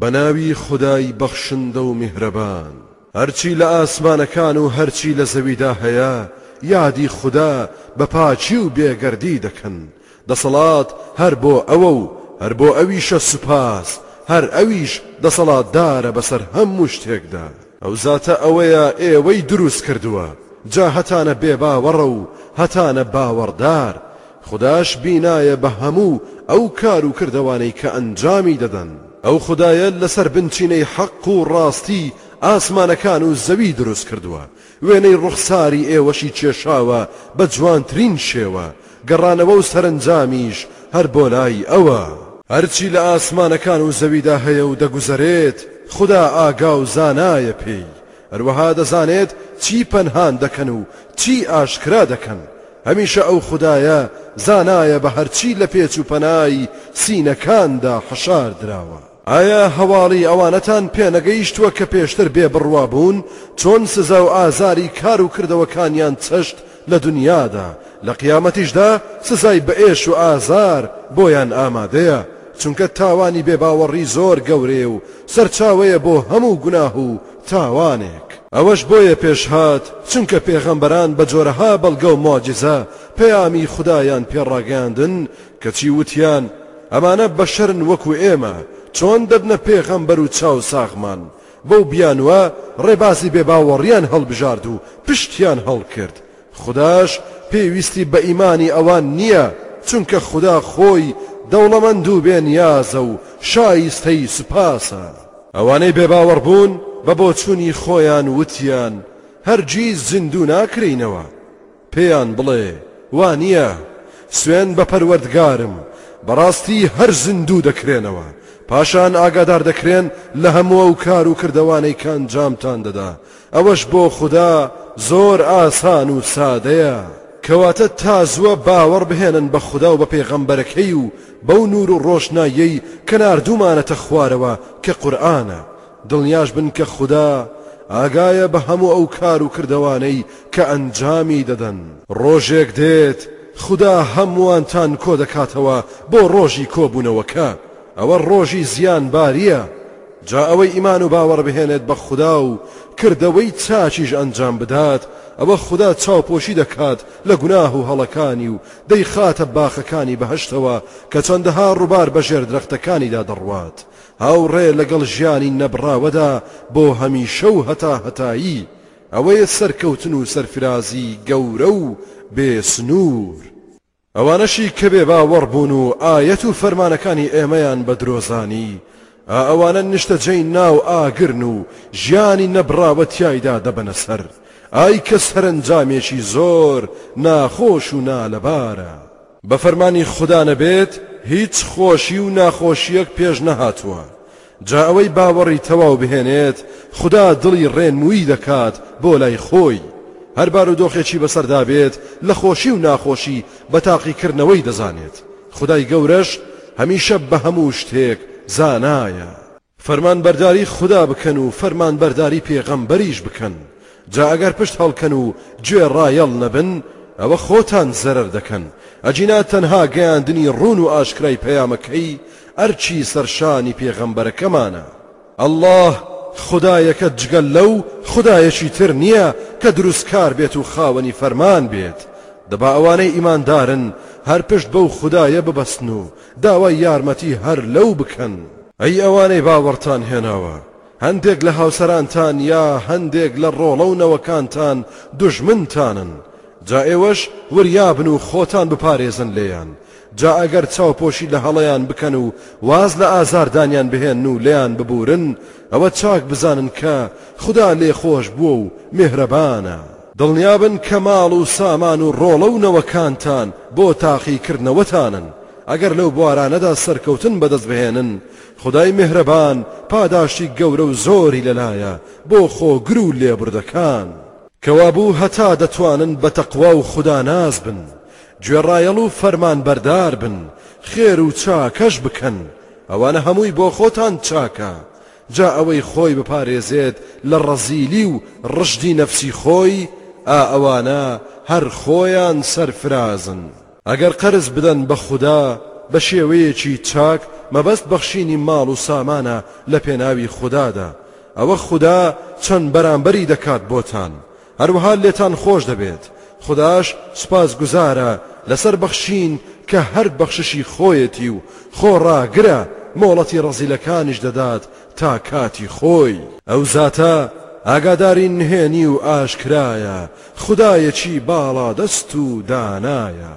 بەناوی خودای بەخشندە و میهرەبان. هەرچی لە ئاسمانەکان و هەرچی لە زەویدا هەیە یادی خودا بە پاکی و بێگەردی دەکەن، دەسەڵات هەر بۆ ئەوە و هەر بۆ ئەویشە سوپاس، هەر ئەویش دەسەڵاتدارە بەسەر هەموو شتێکدا. ئەو زاتە ئەوەیە ئێوەی دروست کردووە جا هەتانە بێ باوەڕە و هەتانە باوەڕدار، خوداش بینایە بە هەموو ئەو کار و کردەوانەی کە ئەنجامی دەدەن. ئەو خودایە لەسەر بنچینەی حەق و ڕاستی ئاسمانەکان و زەوی دروست کردووە، وێنەی ڕوخساری ئێوەشی کێشاوە بە جوانترین شێوە، گەڕانەوە و سەرەنجامیش هەر بۆ لای ئەوە. هەرچی لە ئاسمانەکان و زەویدا هەیە و دەگوزەرێت، خودا ئاگا و زانایە پێی، هەروەها دەزانێت چی پەنهان دەکەن و چی ئاشکرا دەکەن، هەمیشە ئەو خودایە زانایە بە هەرچی لە پێچ و پەنای سینەکاندا حەشاردراوە. ئایا هەواڵی ئەوانەتان پێ نەگەیشتووە کە پێشتر بێ بڕوا بوون، چۆن سزا و ئازاری کار و کردەوەکانیان چەشت لە دنیادا، لە قیامەتیشدا سزای بە ئێش و ئازار بۆیان ئامادەیە، چونکە تاوانی بێ باوەڕی زۆر گەورەیە و سەرچاوەیە بۆ هەموو گوناه و تاوانێک. ئەوەش بۆیە پێش هات، چونکە پێغەمبەران بە جۆرەها بەڵگە و موعجیزە پەیامی خودایان پێ ڕاگەیاندن، کەچی وتیان، ئەمانە بەشەرن وەکو ئێمە، چۆن دەبنە پێغەمبەر و چاوساغمان، بەو بیانوە ڕێبازی بێ باوەڕیان هەڵبژارد و پشتیان هەڵکرد، خوداش پێویستی بە ئیمانی ئەوان نیە، چونکە خودا خۆی دەوڵەمەند و بێ نیازە و شایستەی سوپاسە. ئەوانەی بێ باوەڕ بوون بە بۆچوونی خۆیان وتیان، هەرگیز زیندوو ناکرێینەوە، پێیان بڵێ، وانییە، سوێن بە پەروەردگارم، بەڕاستی هەر زیندوو دەکرێنەوە، پاشان ئاگادار دەکرێن لە هەموو ئەو کار و کردەوانەی کە ئەنجامتان دەدا، ئەوەش بۆ خودا زۆر ئاسان و سادەیە. کەواتە تا زووە باوەڕ بهێنن بە خودا و بە پێغەمبەرەکەی و بەو نوور و ڕۆشناییەی کە ناردوومانەتە خوارەوە کە قورئانە، دڵنیاش بن کە خودا ئاگایە بە هەموو ئەو کار و کردەوانەی کە ئەنجامی دەدەن. ڕۆژێک دێت خودا هەمووانتان کۆ دەکاتەوە بۆ ڕۆژی کۆبوونەوەکە، ئەوە ڕۆژی زیانبارییە، جا ئەوەی ئیمان و باوەڕ بهێنێت بە خودا و کردەوەی چاکیش ئەنجام بدات، ئەوە خودا چاوپۆشی دەکات لە گوناه و هەڵەکانی و دەیخاتە باخەکانی بەهەشتەوە کە چەندەها ڕووبار بەژێر درەختەکانیدا دەڕوات، هاوڕێ لەگەڵ ژیانی نەبڕاوەدا بۆ هەمیشە و هەتاهەتایی، ئەوەیە سەرکەوتن و سەرفرازی گەورە و بێ سنوور. ئەوانەشی کە بێ باوەڕ بوون و ئایەت و فەرمانەکانی ئێمەیان بە درۆ زانی، ئا ئەوانە نیشتەجێی ناو ئاگرن و ژیانی نەبڕاوە تیایدا دەبەنە سەر، ئای کە سەرەنجامێکی زۆر ناخۆش و نالەبارە. بە فەرمانی خودا نەبێت هیچ خۆشی و ناخۆشییەک پێش نەهاتووە، جا ئەوەی باوەڕی تەواو بهێنێت خودا دڵی ڕێنمووی دەکات بۆ لای خۆی، هەر بارودۆخێکی بەسەردا بێت لە خۆشی و ناخۆشی بە تاقیکردنەوەی دەزانێت، خودای گەورەش هەمیشە بە هەموو شتێک زانایە. فەرمانبەرداری خودا بکەن و فەرمانبەرداری پێغەمبەریش بکەن، جا ئەگەر پشت هەڵکەن و گوێ ڕایەڵ نەبن ئەوە خۆتان زەرەر دەکەن، ئەگینا تەنها گەیاندنی ڕوون و ئاشکرای پەیامەکەی ئەرکی سەرشانی پێغەمبەرەکەمانە. اللە خودایەکە جگە لەو خودایەکی تر نییە کە دروستکار بێت و خاوەنی فەرمان بێت، دەبا ئەوانەی ئیماندارن هەر پشت بەو خودایە ببەستن و داوای یارمەتی هەر لەو بکەن. ئەی ئەوانەی باوەڕتان هێناوە، هەندێک لە هاوسەرانتان یا هەندێک لە ڕۆڵە و نەوەکانتان دوژمنتانن، جا ئێوەش وریابن و خۆتان بپارێزن لێیان، جا ئەگەر چاوپۆشی لە هەڵەیان بکەن و واز لە ئازاردانیان بهێنن و لێیان ببوورن، ئەوە چاک بزانن کە خودا لێخۆشبووە و میهرەبانە. دڵنیابن کە ماڵ و سامان و ڕۆڵە و نەوەکانتان بۆ تاقیکردنەوەتانن، ئەگەر لەو بوارانەدا سەرکەوتن بەدەست بهێنن، خودای میهرەبان پاداشتی گەورە و زۆری لەلایە بۆ خۆگر و لێبوردەکان. کەوابوو هەتا دەتوانن بە تەقوا و خوداناس بن، گوێڕایەڵ و فەرمانبەردار بن، خێر و چاکەش بکەن، ئەوانە هەمووی بۆ خۆتان چاکە، جا ئەوەی خۆی بپارێزێت لە ڕەزیلی و ڕژدی نەفسی خۆی، ئا ئەوانە هەر خۆیان سەرفرازن. ئەگەر قەرز بدەن بە خودا بە شێوەیەکی چاک، مەبەست بەخشینی ماڵ و سامانە لە پێناوی خودادا، ئەوە خودا چەند بەرامبەری دەکات بۆتان، هەروەها لێتان خۆش دەبێت، خوداش سوپاسگوزارە لەسەر بەخشین کە هەر بەخششی خۆیەتی و خۆڕاگرە، مۆڵەتی ڕەزیلەکانیش دەدات تا کاتی خۆی. ئەو زاتە ئاگاداری نهێنی و ئاشکرایە، خودایەکی باڵادەست و دانایە.